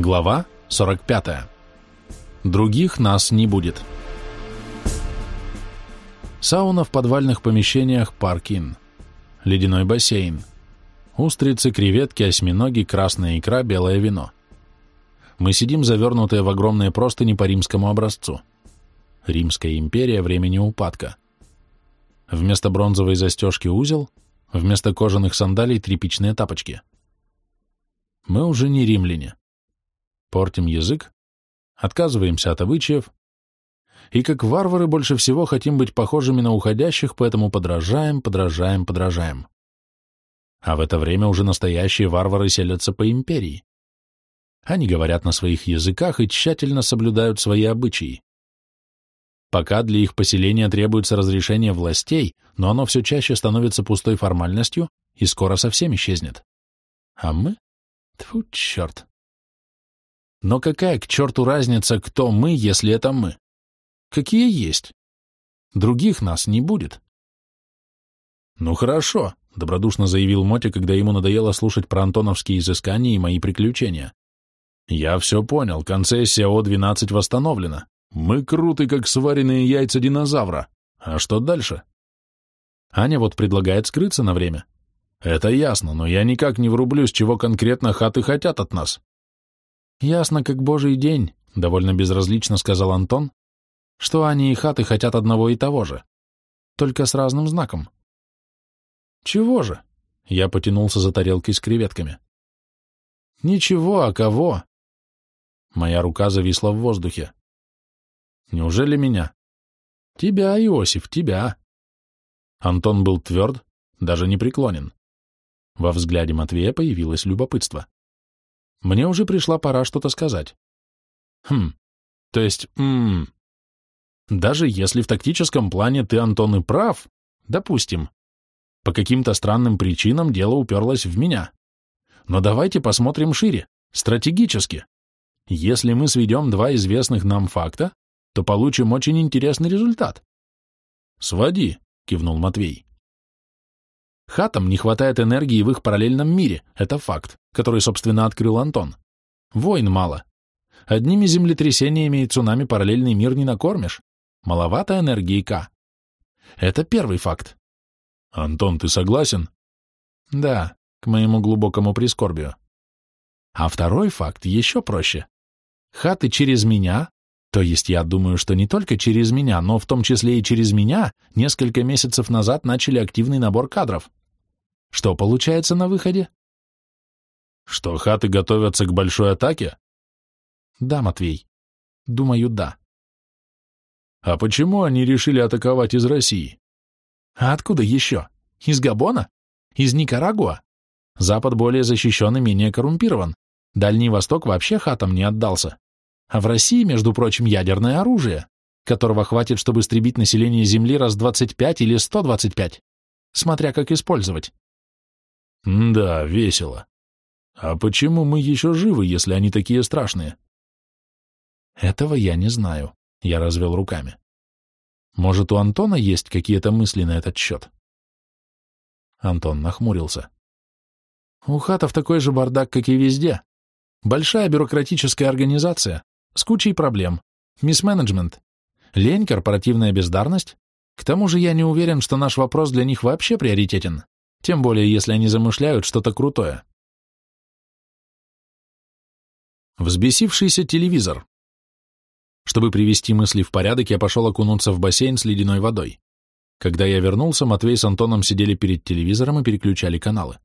Глава 45. Других нас не будет. Сауна в подвальных помещениях Паркин. Ледяной бассейн. Устрицы, креветки, осьминоги, красная икра, белое вино. Мы сидим завернутые в огромные простыни по римскому образцу. Римская империя времени упадка. Вместо бронзовой застежки узел, вместо кожаных сандалий тряпичные тапочки. Мы уже не римляне портим язык, отказываемся от обычаев, и как варвары больше всего хотим быть похожими на уходящих, поэтому подражаем, подражаем, подражаем. А в это время уже настоящие варвары селятся по империи. Они говорят на своих языках и тщательно соблюдают свои обычаи. Пока для их поселения требуется разрешение властей, но оно все чаще становится пустой формальностью и скоро совсем исчезнет. А мы? Тьфу, черт. Но какая к черту разница, кто мы, если это мы? Какие есть? Других нас не будет. Ну хорошо, добродушно заявил Мотя, когда ему надоело слушать про антоновские изыскания и мои приключения. Я все понял, концессия О-12 восстановлена. Мы круты, как сваренные яйца динозавра. А что дальше? Аня вот предлагает скрыться на время. Это ясно, но я никак не врублюсь, чего конкретно хаты хотят от нас. «Ясно, как божий день», — довольно безразлично сказал Антон, «что они и хаты хотят одного и того же, только с разным знаком». «Чего же?» — я потянулся за тарелкой с креветками. «Ничего, а кого?» Моя рука зависла в воздухе. «Неужели меня?» «Тебя, Иосиф, тебя». Антон был тверд, даже не преклонен. Во взгляде Матвея появилось любопытство. Мне уже пришла пора что-то сказать. Хм, то есть, ммм, даже если в тактическом плане ты, Антон, и прав, допустим, по каким-то странным причинам дело уперлось в меня. Но давайте посмотрим шире, стратегически. Если мы сведем два известных нам факта, то получим очень интересный результат. «Своди», — кивнул Матвей. Хатам не хватает энергии в их параллельном мире, это факт, который, собственно, открыл Антон. Войн мало. Одними землетрясениями и цунами параллельный мир не накормишь. Маловато энергии К. Это первый факт. Антон, ты согласен? Да, к моему глубокому прискорбию. А второй факт еще проще. Хаты через меня, то есть я думаю, что не только через меня, но в том числе и через меня, несколько месяцев назад начали активный набор кадров. Что получается на выходе? Что хаты готовятся к большой атаке? Да, Матвей. Думаю, да. А почему они решили атаковать из России? А откуда еще? Из Габона? Из Никарагуа? Запад более защищен и менее коррумпирован. Дальний Восток вообще хатам не отдался. А в России, между прочим, ядерное оружие, которого хватит, чтобы истребить население Земли раз 25 или 125, смотря как использовать. Да, весело. А почему мы еще живы, если они такие страшные? Этого я не знаю, я развел руками. Может, у Антона есть какие-то мысли на этот счет? Антон нахмурился. У хатов такой же бардак, как и везде. Большая бюрократическая организация, с кучей проблем, мисс-менеджмент, лень, корпоративная бездарность. К тому же я не уверен, что наш вопрос для них вообще приоритетен тем более если они замышляют что-то крутое. Взбесившийся телевизор. Чтобы привести мысли в порядок, я пошел окунуться в бассейн с ледяной водой. Когда я вернулся, Матвей с Антоном сидели перед телевизором и переключали каналы.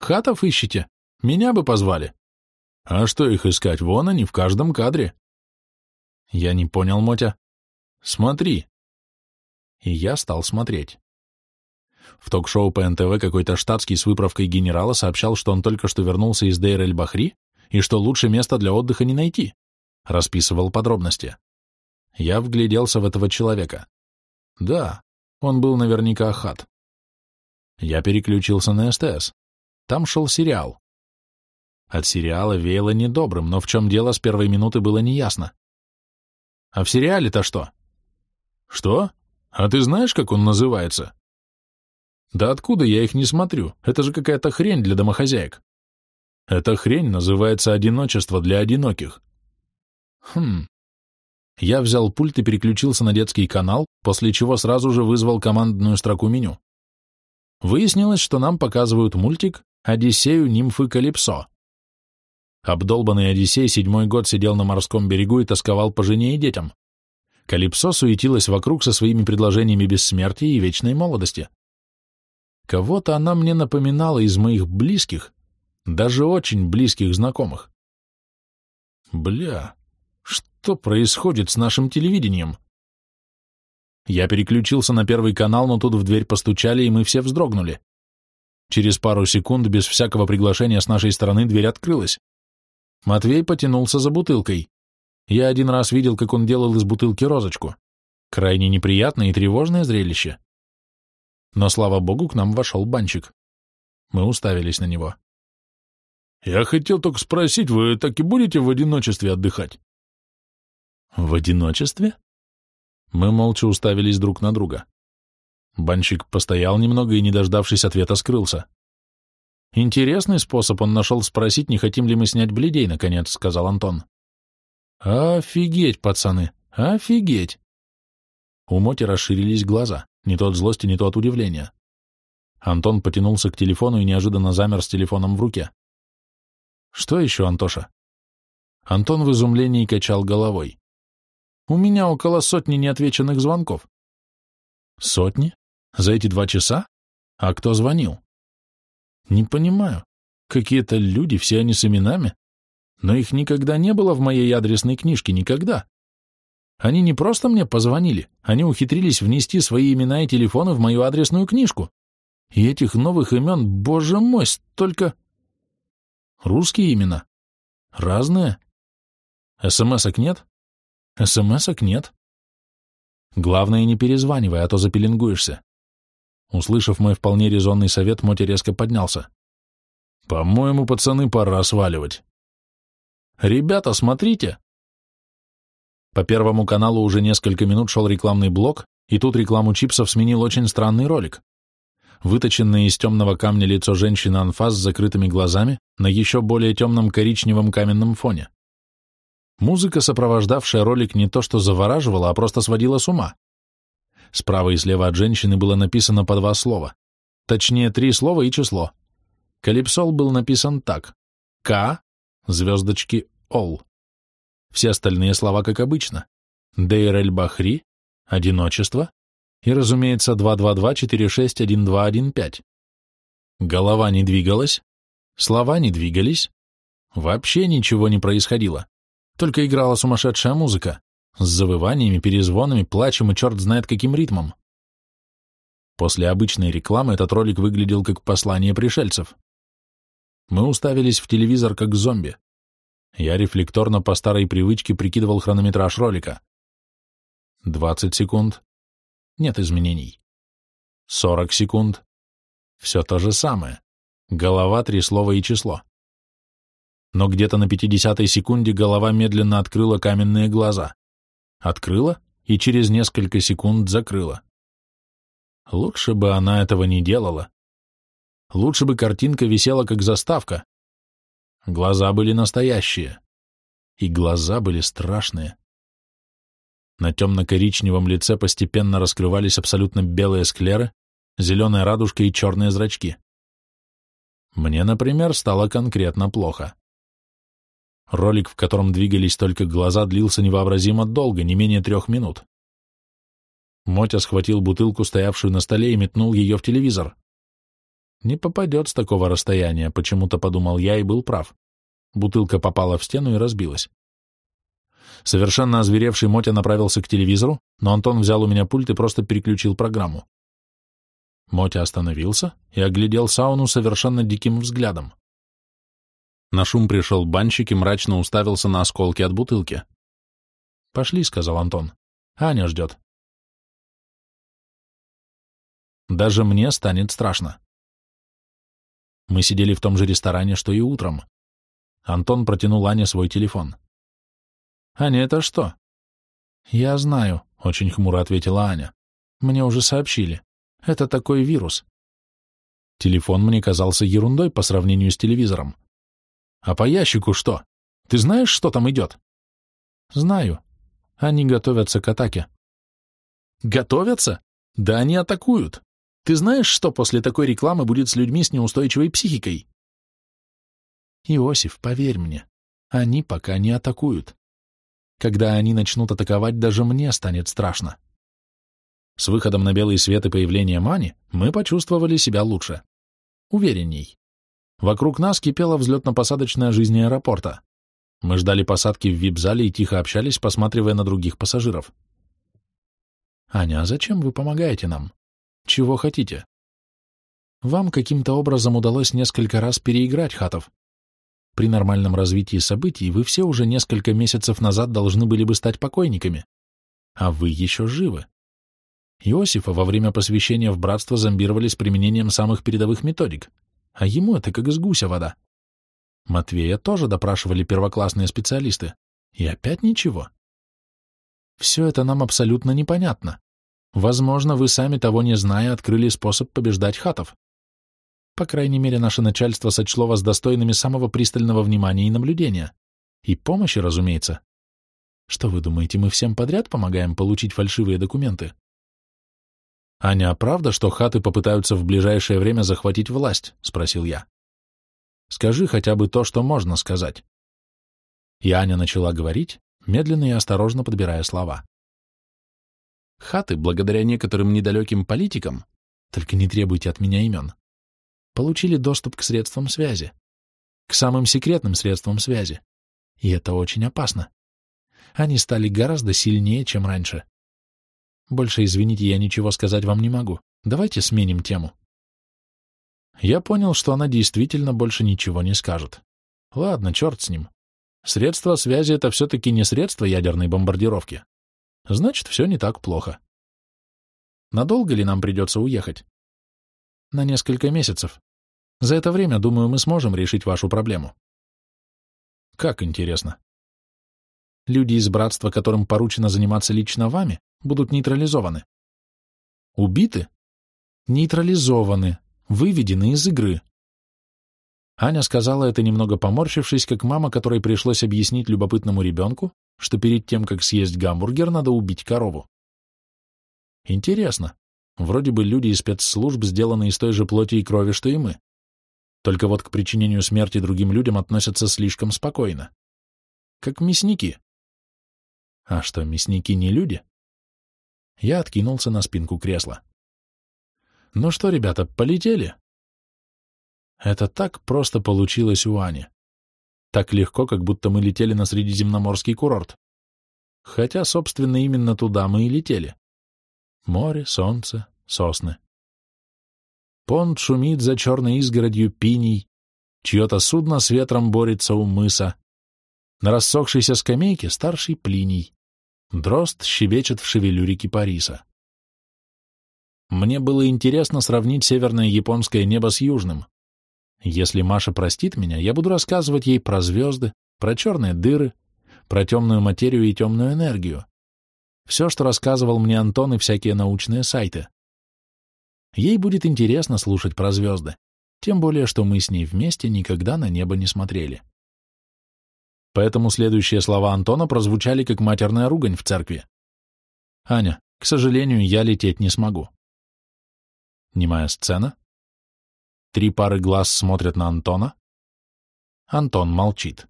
«Хатов ищете? Меня бы позвали». «А что их искать? Вон они, в каждом кадре». Я не понял, Мотя. «Смотри». И я стал смотреть. В ток-шоу по НТВ какой-то штатский с выправкой генерала сообщал, что он только что вернулся из Дейр-эль-Бахри и что лучше места для отдыха не найти. Расписывал подробности. Я вгляделся в этого человека. Да, он был наверняка хат. Я переключился на СТС. Там шел сериал. От сериала веяло недобрым, но в чем дело с первой минуты было неясно. А в сериале-то что? Что? А ты знаешь, как он называется? Да откуда я их не смотрю? Это же какая-то хрень для домохозяек. Эта хрень называется одиночество для одиноких. Хм. Я взял пульт и переключился на детский канал, после чего сразу же вызвал командную строку меню. Выяснилось, что нам показывают мультик «Одиссею нимфы Калипсо». Обдолбанный Одиссей седьмой год сидел на морском берегу и тосковал по жене и детям. Калипсо суетилась вокруг со своими предложениями бессмертия и вечной молодости. Кого-то она мне напоминала из моих близких, даже очень близких знакомых. Бля, что происходит с нашим телевидением? Я переключился на первый канал, но тут в дверь постучали, и мы все вздрогнули. Через пару секунд, без всякого приглашения с нашей стороны, дверь открылась. Матвей потянулся за бутылкой. Я один раз видел, как он делал из бутылки розочку. Крайне неприятное и тревожное зрелище. Но, слава богу, к нам вошел банчик. Мы уставились на него. «Я хотел только спросить, вы так и будете в одиночестве отдыхать?» «В одиночестве?» Мы молча уставились друг на друга. Банщик постоял немного и, не дождавшись ответа, скрылся. «Интересный способ он нашел спросить, не хотим ли мы снять бледей, наконец», — сказал Антон. «Офигеть, пацаны, офигеть!» У Моти расширились глаза, не то от злости, не то от удивления. Антон потянулся к телефону и неожиданно замер с телефоном в руке. «Что еще, Антоша?» Антон в изумлении качал головой. «У меня около сотни неотвеченных звонков». «Сотни? За эти два часа? А кто звонил?» «Не понимаю. Какие-то люди, все они с именами, но их никогда не было в моей адресной книжке, никогда. Они не просто мне позвонили, они ухитрились внести свои имена и телефоны в мою адресную книжку. И этих новых имен, боже мой, столько... Русские имена? Разные? СМСок нет? СМСок нет. Главное, не перезванивай, а то запеленгуешься. Услышав мой вполне резонный совет, Моти резко поднялся. «По-моему, пацаны, пора сваливать». «Ребята, смотрите!» По Первому каналу уже несколько минут шел рекламный блок, и тут рекламу чипсов сменил очень странный ролик. Выточенное из темного камня лицо женщины анфас с закрытыми глазами на еще более темном коричневом каменном фоне. Музыка, сопровождавшая ролик, не то что завораживала, а просто сводила с ума. Справа и слева от женщины было написано по два слова. Точнее, три слова и число. Калипсол был написан так. К, звездочки, Ол. Все остальные слова, как обычно. Дейр-эль-Бахри, одиночество и, разумеется, 222-46-1215. Голова не двигалась, слова не двигались, вообще ничего не происходило, только играла сумасшедшая музыка с завываниями, перезвонами, плачем и черт знает каким ритмом. После обычной рекламы этот ролик выглядел как послание пришельцев. Мы уставились в телевизор как зомби. Я рефлекторно по старой привычке прикидывал хронометраж ролика. 20 секунд. Нет изменений. 40 секунд. Все то же самое. Голова, три слова и число. Но где-то на 50-й секунде голова медленно открыла каменные глаза. Открыла и через несколько секунд закрыла. Лучше бы она этого не делала. Лучше бы картинка висела как заставка, Глаза были настоящие. И глаза были страшные. На темно-коричневом лице постепенно раскрывались абсолютно белые склеры, зеленая радужка и черные зрачки. Мне, например, стало конкретно плохо. Ролик, в котором двигались только глаза, длился невообразимо долго, не менее трех минут. Мотя схватил бутылку, стоявшую на столе, и метнул ее в телевизор. Не попадет с такого расстояния, почему-то подумал я и был прав. Бутылка попала в стену и разбилась. Совершенно озверевший Мотя направился к телевизору, но Антон взял у меня пульт и просто переключил программу. Мотя остановился и оглядел сауну совершенно диким взглядом. На шум пришел банщик и мрачно уставился на осколки от бутылки. «Пошли», — сказал Антон. «Аня ждет». Даже мне станет страшно. Мы сидели в том же ресторане, что и утром. Антон протянул Ане свой телефон. «Аня, это что?» «Я знаю», — очень хмуро ответила Аня. «Мне уже сообщили. Это такой вирус». Телефон мне казался ерундой по сравнению с телевизором. А по ящику что? Ты знаешь, что там идет? Знаю. Они готовятся к атаке. Готовятся? Да они атакуют. Ты знаешь, что после такой рекламы будет с людьми с неустойчивой психикой? Иосиф, поверь мне, они пока не атакуют. Когда они начнут атаковать, даже мне станет страшно. С выходом на белый свет и появлением Мани мы почувствовали себя лучше. Уверенней. Вокруг нас кипела взлетно-посадочная жизнь аэропорта. Мы ждали посадки в вип-зале и тихо общались, посматривая на других пассажиров. «Аня, а зачем вы помогаете нам? Чего хотите?» «Вам каким-то образом удалось несколько раз переиграть хатов. При нормальном развитии событий вы все уже несколько месяцев назад должны были бы стать покойниками. А вы еще живы. Иосифа во время посвящения в братство зомбировали с применением самых передовых методик, а ему это как из гуся вода. Матвея тоже допрашивали первоклассные специалисты, и опять ничего. Все это нам абсолютно непонятно. Возможно, вы сами того не зная открыли способ побеждать хатов. По крайней мере, наше начальство сочло вас достойными самого пристального внимания и наблюдения. И помощи, разумеется. Что вы думаете, мы всем подряд помогаем получить фальшивые документы? «Аня, а правда, что хаты попытаются в ближайшее время захватить власть?» — спросил я. «Скажи хотя бы то, что можно сказать». И Аня начала говорить, медленно и осторожно подбирая слова. Хаты, благодаря некоторым недалеким политикам, только не требуйте от меня имен, получили доступ к средствам связи, к самым секретным средствам связи. И это очень опасно. Они стали гораздо сильнее, чем раньше. Больше, извините, я ничего сказать вам не могу. Давайте сменим тему. Я понял, что она действительно больше ничего не скажет. Ладно, черт с ним. Средство связи — это все-таки не средство ядерной бомбардировки. Значит, все не так плохо. Надолго ли нам придется уехать? На несколько месяцев. За это время, думаю, мы сможем решить вашу проблему. Как интересно. Люди из братства, которым поручено заниматься лично вами, будут нейтрализованы. Убиты? Нейтрализованы, выведены из игры. Аня сказала это немного поморщившись, как мама, которой пришлось объяснить любопытному ребенку, что перед тем, как съесть гамбургер, надо убить корову. Интересно. Вроде бы люди из спецслужб сделаны из той же плоти и крови, что и мы. Только вот к причинению смерти другим людям относятся слишком спокойно. Как мясники. А что, мясники не люди? Я откинулся на спинку кресла. «Ну что, ребята, полетели?» Это так просто получилось у Ани. Так легко, как будто мы летели на средиземноморский курорт. Хотя, собственно, именно туда мы и летели. Море, солнце, сосны. Понт шумит за черной изгородью пиней, чье-то судно с ветром борется у мыса. На рассохшейся скамейке старший Плиний. Дрозд щебечет в шевелюре кипариса. Мне было интересно сравнить северное японское небо с южным. Если Маша простит меня, я буду рассказывать ей про звезды, про черные дыры, про темную материю и темную энергию. Все, что рассказывал мне Антон и всякие научные сайты. Ей будет интересно слушать про звезды, тем более, что мы с ней вместе никогда на небо не смотрели поэтому следующие слова Антона прозвучали как матерная ругань в церкви. «Аня, к сожалению, я лететь не смогу». Немая сцена. Три пары глаз смотрят на Антона. Антон молчит.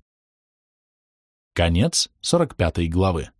Конец 45 главы.